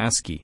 ASCII.